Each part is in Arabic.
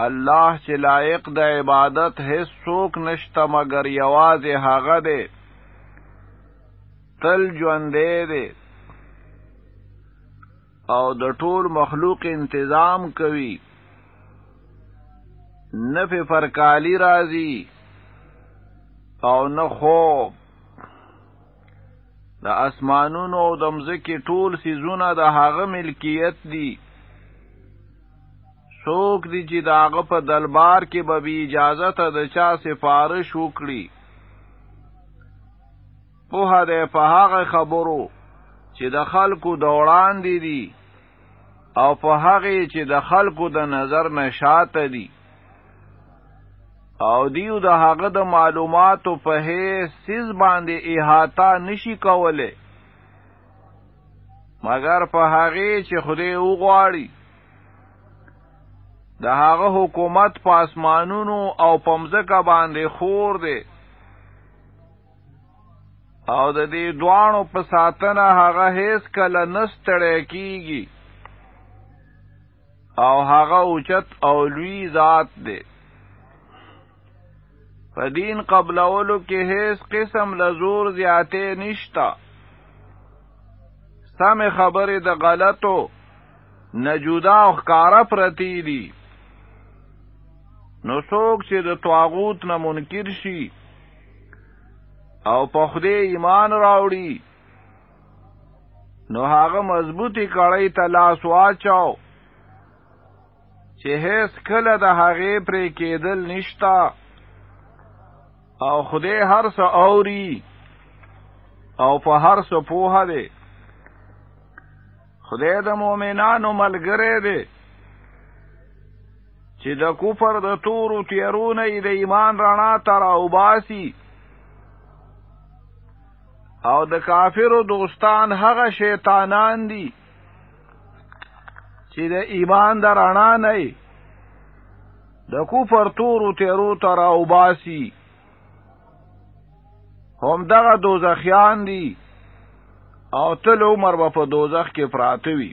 الله چې لایق د عبادت هیڅ څوک نشته مگر یوازې هغه دی تل ژوندې دی. او د ټول مخلوق انتظام کوي. نه فرکالی راځي او نه خوب. د اسمانونو او د مځکې ټول سیزونه د هغه ملکیت دي څوک دی چې داغه په دلبار کې به اجازه ته د چا سفارش وکړي. په هده په هغه خبرو چې د خلکو د وړاندې دي او په هغه چې د خلکو د نظر نشاته دي. او دیو د هغه د معلوماتو په هیڅ سیز باندې احاطه نشي کوله مگر په هغه چې خدای وغواړي د هغه حکومت په اسمانونو او پمزکه باندې خور دی. او د دې دوانو په ساتنه هغه هیڅ کله نستړی کیږي. او هغه اوچت او لوی ذات دی. په دین قبلولو کې هیڅ قسم لزور زیاتې نشتا سم خبرې د غلطو نه جدا او ښکارا پرتی دي نو څوک چې د طاغوت نه منکر شي او په خدای ایمان راوړي نو هغه مضبوطی کړی ته لاس واچاو چې هیڅ کله د هغې پرې کېدل نشتا او خدای هر څه اوري او په هر څه پوهه دی. خدای د مؤمنانو ملګری دی چې د کفر د تورو تیرونه د ایمان رڼا تر او باسي او د کافرو دوستان هغه شیطانان دي چې د ایمان د رڼا نه د کفر تورو تیرو تر او باسي هم دغه دوزخیان دي او تل عمر په دوزخ کې پراته وي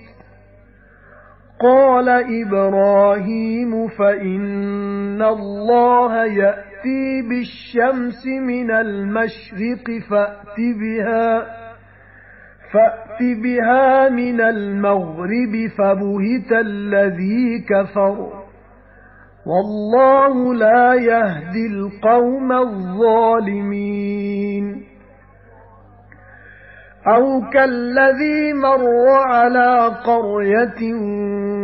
قال إبراهيم فإن الله يأتي بالشمس من المشرق فأت بها فأت بها من المغرب فبهت الذي كفر. والله لا يهدي القوم الظالمين. أَوْ كَالَّذِي مَرَّ عَلَى قَرْيَةٍ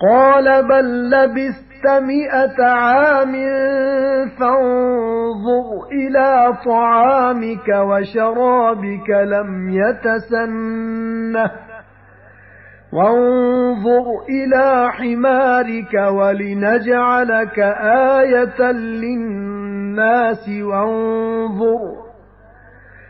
قَالَ بَل لَّبِثْتَ مِائَةَ عَامٍ فَانظُرْ إِلَى طَعَامِكَ وَشَرَابِكَ لَمْ يَتَسَنَّهْ. وَانظُرْ إِلَى حِمَارِكَ وَلِنَجْعَلَكَ آيَةً لِّلنَّاسِ. وَانظُرْ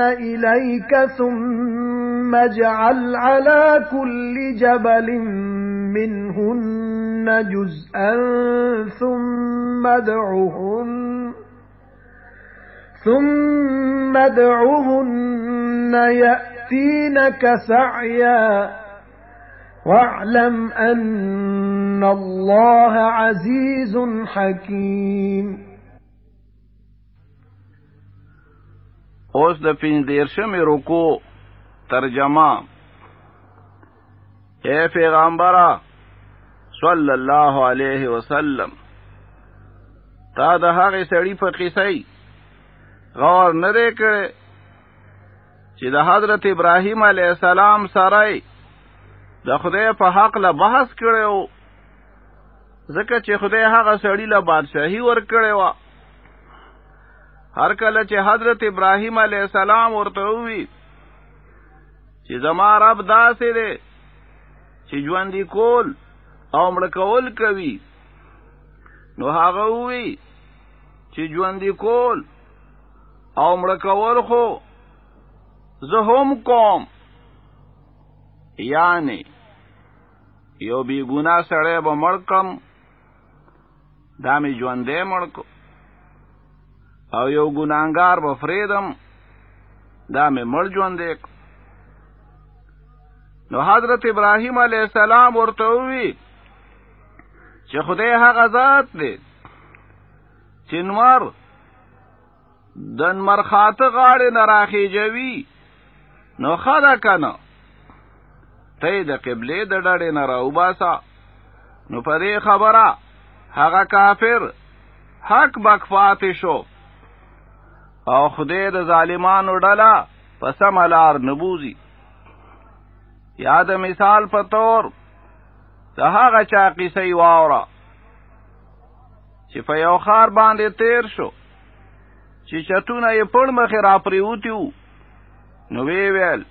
إِلَيْكَ ثُمَّ اجْعَلْ عَلَى كُلِّ جَبَلٍ مِنْهُنَّ جُزْءًا ثُمَّ ادْعُهُنَّ ثُمَّ ادْعُهُنَّ يَأْتِينَكَ سَعْيًا وَاعْلَمْ أَنَّ اللَّهَ عَزِيزٌ حَكِيمٌ اوس د پینځیرشمې رکو ترجمه. اے پیغمبره صلی الله علیه وسلم تا د هغه سړی په قصې غور نه دی کړی چې د حضرت ابراهیم علیه السلام سره د خدای په حق له بحث کړو ځکه چې خدای هغه سړی له بادشاہي ور کړی و هر کله چې حضرت ابراهیم علیه السلام ورته وی چې زما رب داسې دی چې ژوندي کول او مړه کول کوي نو هغه وی چې ژوندي کول او مړه کول خو زه هم کوم. یعنی یو بی ګنا سره به مړ کم دا می ژوندې مړ کو او یو ګناګار به فریدم دا می مړ ژوندې کو نو حضرت ابراهیم علیه السلام ورته وی چې خدای هغه ذات دی چې نور د نمر خاطه غاړې نه راخیجوي. نو خدا کنه ته د قبله د ډړې نه راوباسا نو په دې خبره هغه کافر حق بکفات شو او خدای د ظالمانو ډله پس ملار نبوزي یاد مثال په تور هغه چا قصې واوره چې په یو خار باندې تیر شو چې چتونه یې پړ مخې را پریوتیو نو وی ویل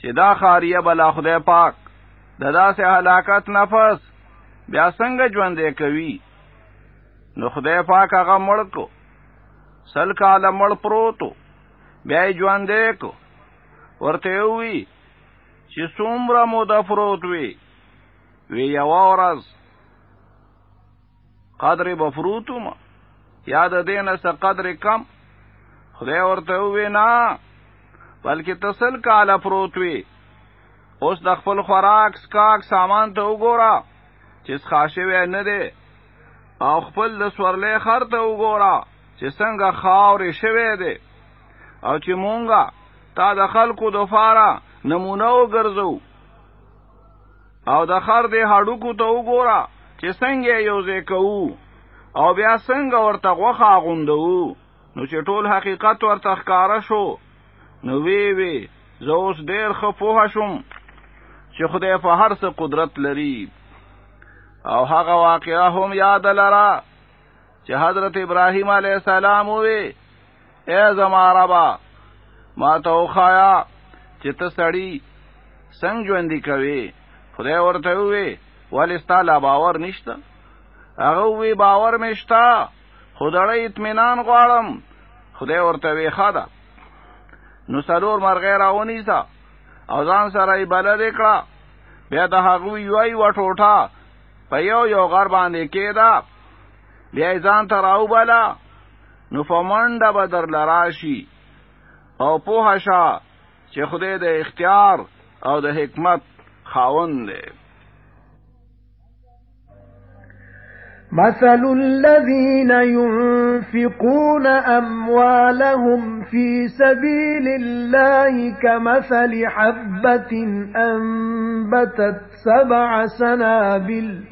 چې دا خاریه بلا خدای پاک د داسې هلاکت نفس بیا څنګه ژوندې کوي؟ نو خدای پاک هغه مړ کو سل کاله مړ پروتو بیا ژوندې کو ورته وی چې څومره مو د فروت وي وی یو ورځ قدر بفروتم یاد دینه څه قدر کم خدای ورته وی نه بلکې تسل کاله فروت وي اوس د خپل خوراک سکاک سامان ته وګوره چې ښاشه نه دی او خپل د سورلې خر ته وګوره چې څنګه خاورې شوه دی او چې مونږه تا د خلکو د فاره نمونه وګرځو. او د خر دې هډوکو ته وګوره چې څنګه یو ځای کوو. او بیا څنګه ورته غوخه غوندو نو چې ټول حقیقت ورته ښکارا شو نو وی وی زه اوس ډیر ښه پوه شوم چې خدای په هر څه قدرت لري. او هغه واقعا هم یاد لرا چې حضرت ابراهیم علیه السلام وی اے زما ربا ما ته وښایه چې ته سړی څنګه ژوندي کوې خدای ورته وی ولی ستا باور نشته؟ هغه وی باور مې شته خدای اطمینان غواړم. خدای ورته وی ښه ده نو سلور مرغې راونیسا او ځان سره یې بلد کړه. بیا د هغه یوای وټوټه په یو یو غر باندې کېدا بیا ځان ته راو بالا نو فمنډه بدر لراشي أو په شه چې خدای د اختیار أو د حکمت خاوند دی. مثل الذين ينفقون أموالهم في سبيل الله كمثل حبة أنبتت سبع سنابل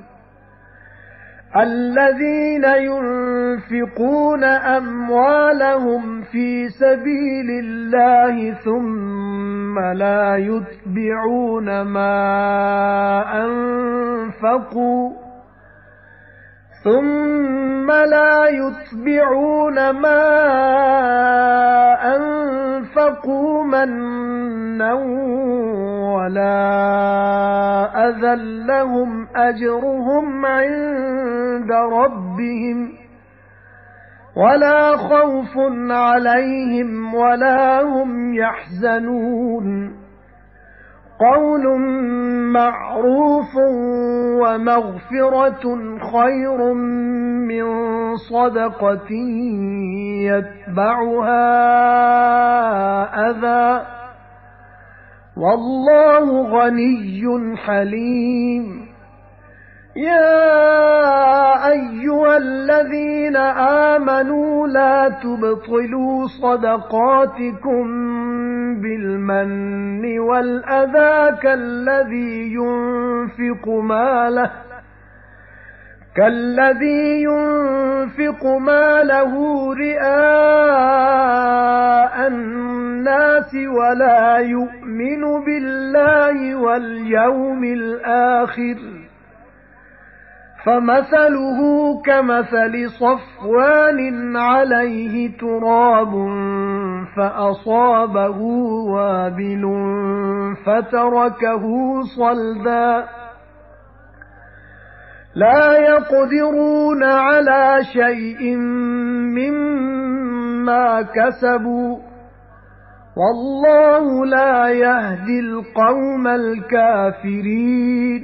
الَّذِينَ يُنفِقُونَ أَمْوَالَهُمْ فِي سَبِيلِ اللَّهِ ثُمَّ لَا يُتْبِعُونَ مَا أَنفَقُوا ثُمَّ لَا يُتْبِعُونَ مَا أَنفَقُوا مَنًّا وَلَا أَذًى لَّهُمْ أَجْرُهُمْ عِندَ رَبِّهِمْ وَلَا خَوْفٌ عَلَيْهِمْ وَلَا هُمْ يَحْزَنُونَ قَوْلٌ مَّعْرُوفٌ وَمَغْفِرَةٌ خَيْرٌ مِّن صَدَقَةٍ يَتْبَعُهَا أَذًى. وَاللَّهُ غَنِيٌّ حَلِيمٌ. يَا أَيُّهَا الَّذِينَ آمَنُوا لَا تُبْطِلُوا صَدَقَاتِكُمْ بِالْمَنِّ وَالْأَذَى كَالَّذِي يُنفِقُ مَالَهُ كَالَّذِي يُنفِقُ مَالَهُ رِئَاءَ النَّاسِ وَلَا يُؤْمِنُ بِاللَّهِ وَالْيَوْمِ الْآخِرِ فَمَثَلُهُ كَمَثَلِ صَفْوَانٍ عَلَيْهِ تُرَابٌ فَأَصَابَهُ وَابِلٌ فَتَرَكَهُ صَلْدًا لَا يَقْدِرُونَ عَلَى شَيْءٍ مِّمَّا كَسَبُوا. وَاللَّهُ لَا يَهْدِي الْقَوْمَ الْكَافِرِينَ.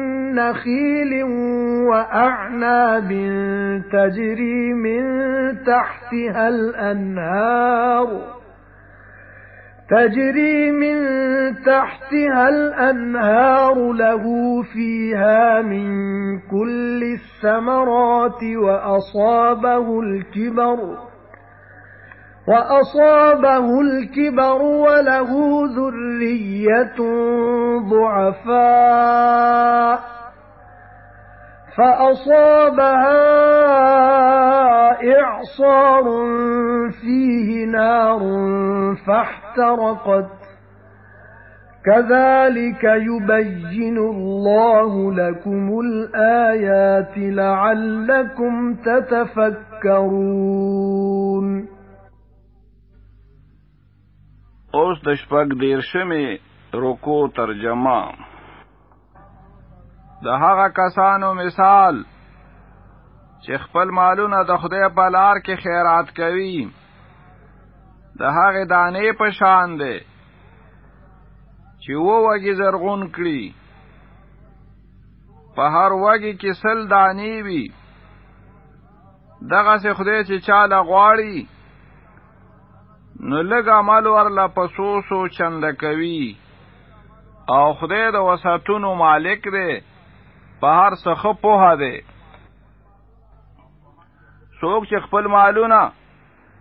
نَّخِيلٍ وَأَعْنَابٍ تَجْرِي مِن تَحْتِهَا الْأَنْهَارُ. تَجْرِي مِن تَحْتِهَا الْأَنْهَارُ لَهُ فِيهَا مِن كُلِّ الثَّمَرَاتِ وَأَصَابَهُ الْكِبَرُ وَأَصَابَهُ الْكِبَرُ وَلَهُ ذُرِّيَّةٌ ضُعَفَاءُ. فَأَصَابَهَا إِعْصَارٌ فِيهِ نَارٌ فَاحْتَرَقَتْ. كَذَلِكَ يُبَيِّنُ اللَّهُ لَكُمُ الْآيَاتِ لَعَلَّكُمْ تَتَفَكَّرُونَ. اوس د شپږ دیرشمې رکو ترجمه. د هغه کسانو مثال چې خپل مالونه د خدای په لار کې خیرات کوي. د هغه دانې په شان دی چې اووه وږي زرغون کړي. په هر وږي کې سل دانې وي. دغسې خدای چې چاله غواړي نو لږ عمل ورله په سوسو چنده کوي. او خدای د وساتونو مالک دی په هر څه په دی. څوک چې خپل مالونه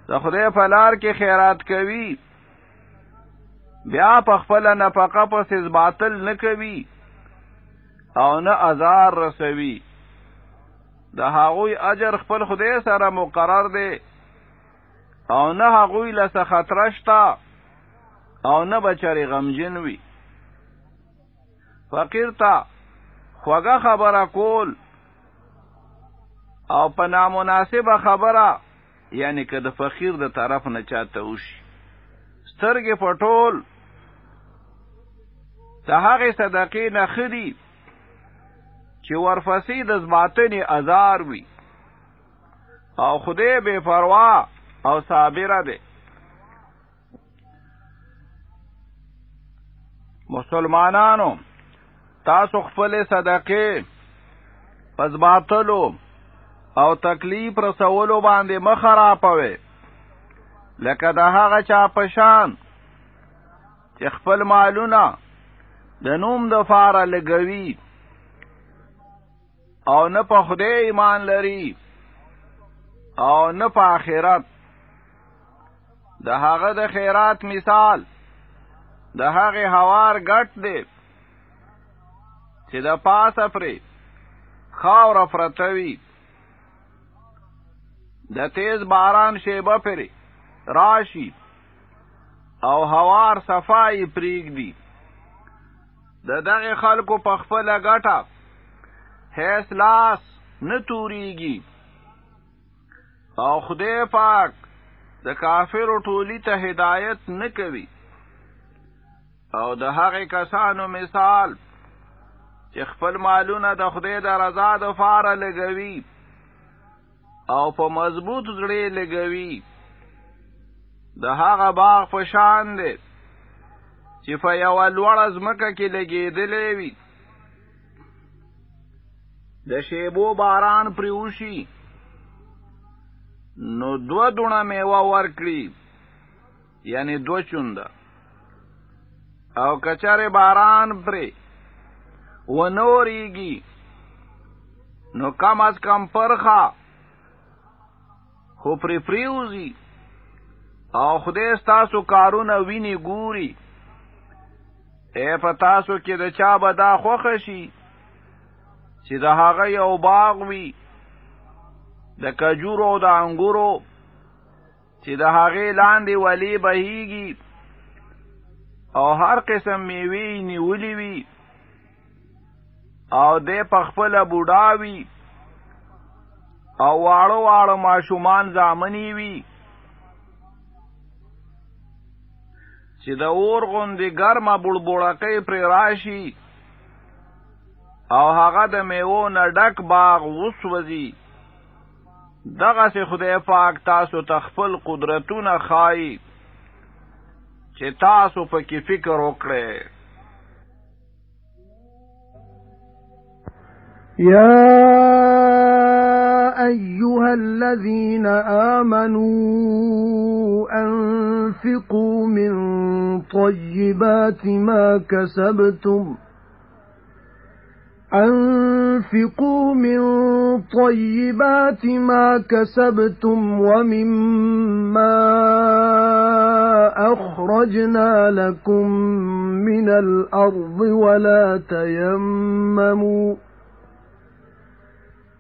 د خدای په لار کې خیرات کوي بیا په خپل نفقه پسې باطل نه کوي او نه ازار رسوي. د هغوی اجر خپل خدای سره مقرر دی او نه هغوی له خطر شته او نه بچری غمجن وي. فقیر ته خوږه خبره کول. او په نامناسبه خبره یعنی که د فقیر د طرف نه چاته وشي. سترګې پټول. د هغې صدقې نه خدي چې ورفسي د زباطنې ازار وي. او خدای بے پروا او صابره ده مسلمانانو تاسو خپل صدقې پس باطلو او تکلیف رسولو باندې مخراپوي لکه د هغه چا پشان چې خپل مالونه د نوم د فاره لګوي او نه په خدای ایمان لري او نه په آخرت. د هغه د خیرات مثال د هغه هوار ګټ دی چې د پاسه پرې خاور پرتوي د تیز باران شیبه پرې راشي او هوار صفای پریګ دی د دغه خلکو په خپل ګټه هیڅ لاس نه توريږي او خدای پاک د کافرو ټولی ته هدایت نه کوي. او د هغه کسانو مثال چې خپل مالونه د خدای د رضا دپاره لګوي او په مضبوط زړه لګوي. د هغه باغ په شان دی چې په یو لوړه ځمکه کې لګېدلې وي. د شیبو باران پریوشي نو دوه دونه میوه ورکړي یعنی دوه چنده. او که چرې باران پرې ونه وریږي. نو کم از کم پرخه خو پری پریوزی. او خدای ستاسو کارونه ویني ګوري. اے په تاسو کې د چا به دا خوښ شي؟ چې د هغه یو باغ وي. د کجورو او د انګورو. چې د هغه لاندې ولی بهيږي او هر قسم میوه نیولې وي او د پخپل بوډاوي او واړو واړو ماشومان ځامنی وي. چې د اور غوندې ګرمه بړبړکۍ پرې راشي او هغه د میوو نه ډک باغ وسوځي. دغسې خدای پاک تاسو ته خپل قدرتونه ښايي چې تاسو په کې فکر وکړئ يا أيها الذين آمنوا أنفقوا من طيبات ما كسبتم. أنفقوا من طيبات ما كسبتم ومما أخرجنا لكم من الأرض ولا تيمموا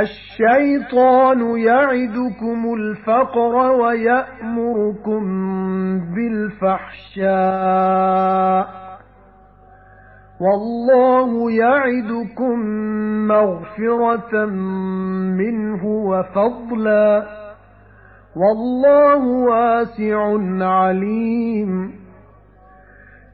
الشَّيْطَانُ يَعِدُكُمُ الْفَقْرَ وَيَأْمُرُكُم بِالْفَحْشَاءِ. وَاللَّهُ يَعِدُكُم مَّغْفِرَةً مِّنْهُ وَفَضْلًا. وَاللَّهُ وَاسِعٌ عَلِيمٌ.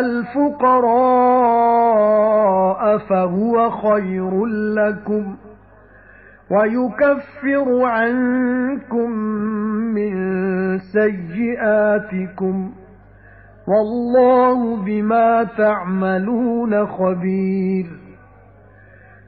الْفُقَرَاءَ فَهُوَ خَيْرٌ لَّكُمْ وَيُكَفِّرُ عَنكُم مِّن سَيِّئَاتِكُمْ وَاللَّهُ بِمَا تَعْمَلُونَ خَبِيرٌ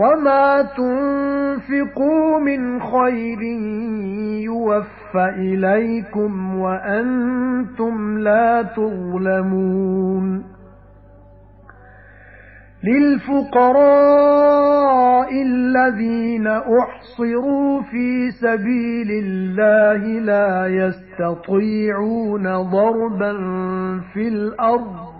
وَمَا تُنفِقُوا مِنْ خَيْرٍ يُوَفَّ إِلَيْكُمْ وَأَنْتُمْ لَا تُظْلَمُونَ لِلْفُقَرَاءِ الَّذِينَ أُحْصِرُوا فِي سَبِيلِ اللَّهِ لَا يَسْتَطِيعُونَ ضَرْبًا فِي الْأَرْضِ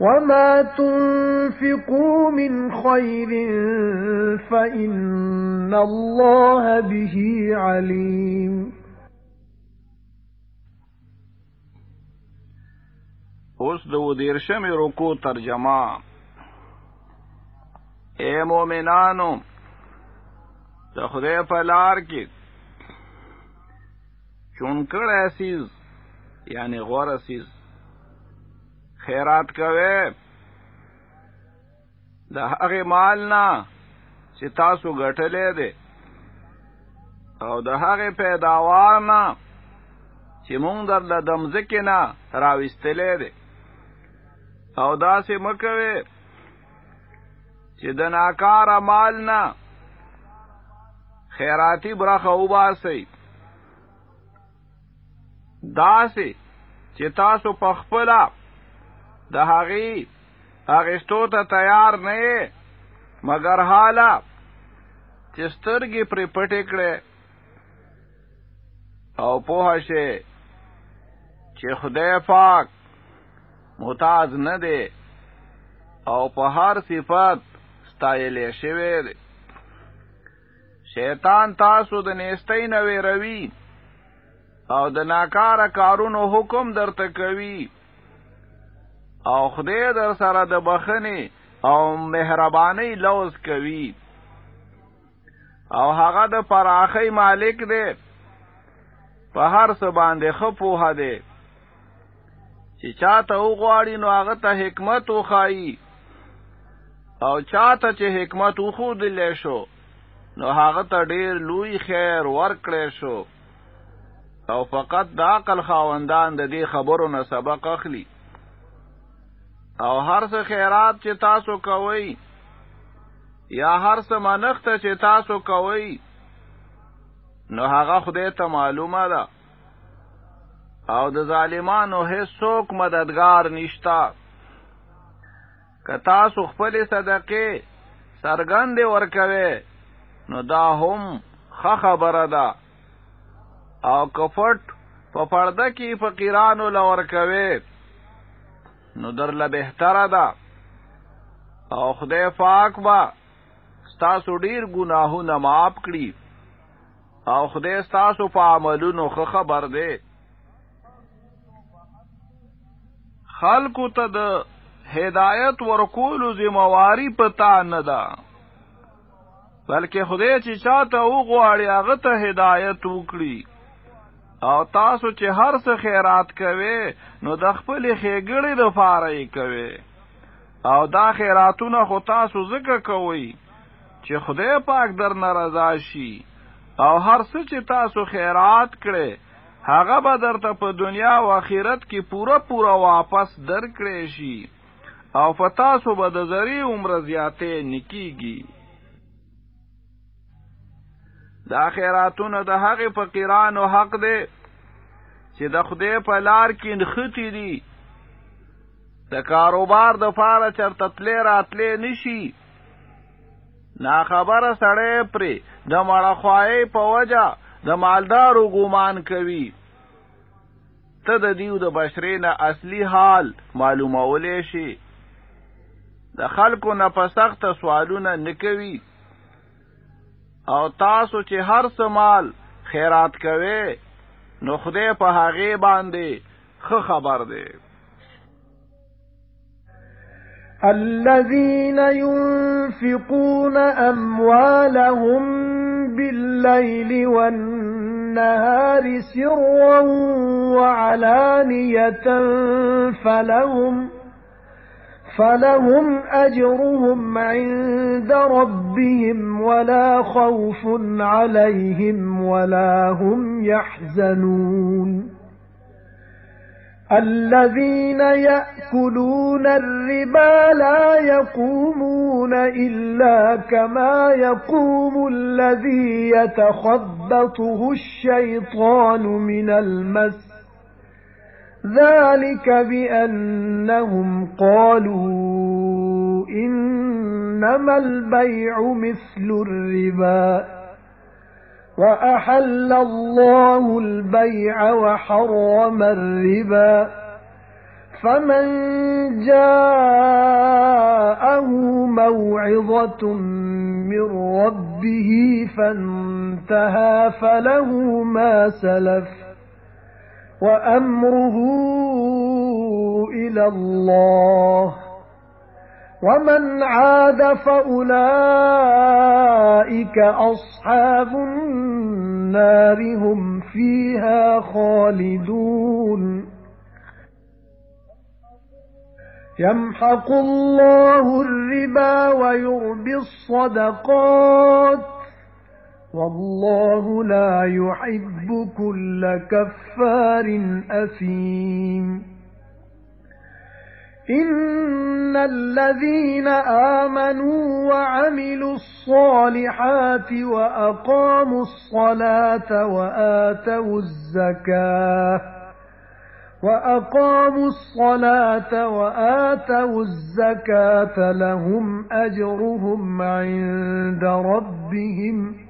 وَمَا تُنفِقُوا مِنْ خَيْرٍ فَإِنَّ اللَّهَ بِهِ عَلِيمٌ اوس د ودیرشم رکو ترجمه. اے مومنانو د خدای په لار کې چونکړ اسیز یعنی غور اسیز خیرات کوي. د هغه مال نه چې تاسو ګټلې دي. او د هغه پیداوار نه چې مونږ در د دمځکې نه راوستلې دي. او داسې مکوي چې د ناکار مال نه خیراتی برخه وباسي داسې چې تاسو په خپل د هغې اغشتو ته تیار نه مگر حالا چې سترګې پرې پټې کړې او پوه شي چې خدای پاک محتاج نه دی او په هر صفت ستایلې شوی دی. شیطان تاسو د نیستۍ نه ویروي او د ناکاره کارونو حکم درته کوي او خدای در سره د بخنی او مهربانی لوز کوي. او هغه د پراخی مالک دی. په هر څه باندې خپوه دی. چې چاته وغواړي نو هغه ته حکمت وخایي او چاته چې حکمت وخودلې شو نو هغه ته ډیر لوی خیر ورکړې شو. او فقط د عقل خاوندان د دې خبرو نه سبق اخلي او هر څه خیرات چې تاسو کوئ یا هر څه منښت چې تاسو کوئ نو هغه خدای ته معلومه ده. او د ظالمانو هیڅوک مددگار نشتا که تاسو خپل صدقې سرګند ورکوي نو دا هم خ خبره ده. او که پټ په پرده کې فقیرانو لور کوي نو درله بهتره ده. او خدای پاک با ستاسو ډیر ګناهونه معاف کړي. او خدای ستاسو په عملونو خو خبر دی. خلقو ته د هدایت ورکولو ذمہواری پتا نه ده. بلکې خدای چې چاته وغواړي هغه ته هدایت وکړي او تاسو چې هر څه خیرات کوي نو د خپل خېګړې د فارې کوي او دا خیراتونه خو تاسو ذکر کوي چې خدای پاک در ناراضه شي. او هر څه چې تاسو خیرات کړي هغه به درته په دنیا او آخرت کې پوره پوره واپس درکړې شي. او فتاسو به د زری عمر زیاتې نکیږي دا خیراتونه د هغه فقیرانو حق دی چې د خدای په لار کې نختی دي. د کاروبار د فاره چرته تلې راتلې نشي نا خبره سړی پرې د مړخوای په وجه د مالدارو ګومان کوي. ته د دیو د بشرینه اصلي حال معلومولې شي د خلکو نه په سخت سوالونه نکوي او تاسو چې هر څه مال خیرات کوي نو خدای په هغه باندې خه خبر دی. الذين ينفقون أموالهم بالليل والنهار سرا وعلانية فلهم فلهم أجرهم عند ربهم ولا خوف عليهم ولا هم يحزنون الَّذِينَ يَأْكُلُونَ الرِّبَا لَا يَقُومُونَ إِلَّا كَمَا يَقُومُ الَّذِي يَتَخَبَّطُهُ الشَّيْطَانُ مِنَ الْمَسِّ ذَلِكَ بِأَنَّهُمْ قَالُوا إِنَّمَا الْبَيْعُ مِثْلُ الرِّبَا وَأَحَلَّ اللَّهُ الْبَيْعَ وَحَرَّمَ الرِّبَا فَمَن جَاءَهُ مَوْعِظَةٌ مِّن رَّبِّهِ فَانتَهَى فَلَهُ مَا سَلَفَ وَأَمْرُهُ إِلَى اللَّهِ. وَمَنْ عَادَ فَأُولَئِكَ أَصْحَابُ النَّارِ هُمْ فِيهَا خَالِدُونَ. يَمْحَقُ اللَّهُ الرِّبَا وَيُرْبِي الصَّدَقَاتِ. وَاللَّهُ لَا يُحِبُّ كُلَّ كَفَّارٍ أَثِيمٍ. إِنَّ الَّذِينَ آمَنُوا وَعَمِلُوا الصَّالِحَاتِ وَأَقَامُوا الصَّلَاةَ وَآتَوُا الزَّكَاةَ وَأَقَامُوا الصَّلَاةَ وَآتَوُا الزَّكَاةَ لَهُمْ أَجْرُهُمْ عِندَ رَبِّهِمْ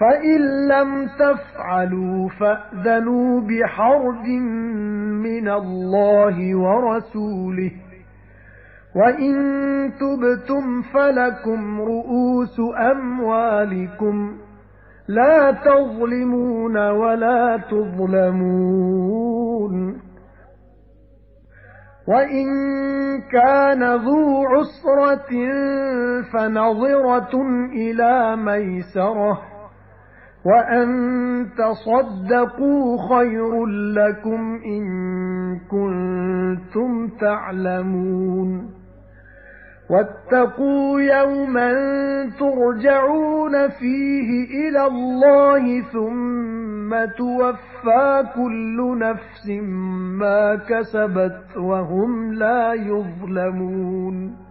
فَإِن لَّمْ تَفْعَلُوا فَأْذَنُوا بِحَرْبٍ مِّنَ اللَّهِ وَرَسُولِهِ وَإِن تُبْتُمْ فَلَكُمْ رُءُوسُ أَمْوَالِكُمْ لَا تَظْلِمُونَ وَلَا تُظْلَمُونَ وَإِن كَانَ ذُو عُسْرَةٍ فَنَظِرَةٌ إِلَى مَيْسَرَةٍ وَأَن تَصَدَّقُوا خَيْرٌ لَّكُمْ إِن كُنتُمْ تَعْلَمُونَ وَاتَّقُوا يَوْمًا تُرْجَعُونَ فِيهِ إِلَى اللَّهِ ثُمَّ تُوَفَّى كُلُّ نَفْسٍ مَا كَسَبَتْ وَهُمْ لَا يُظْلَمُونَ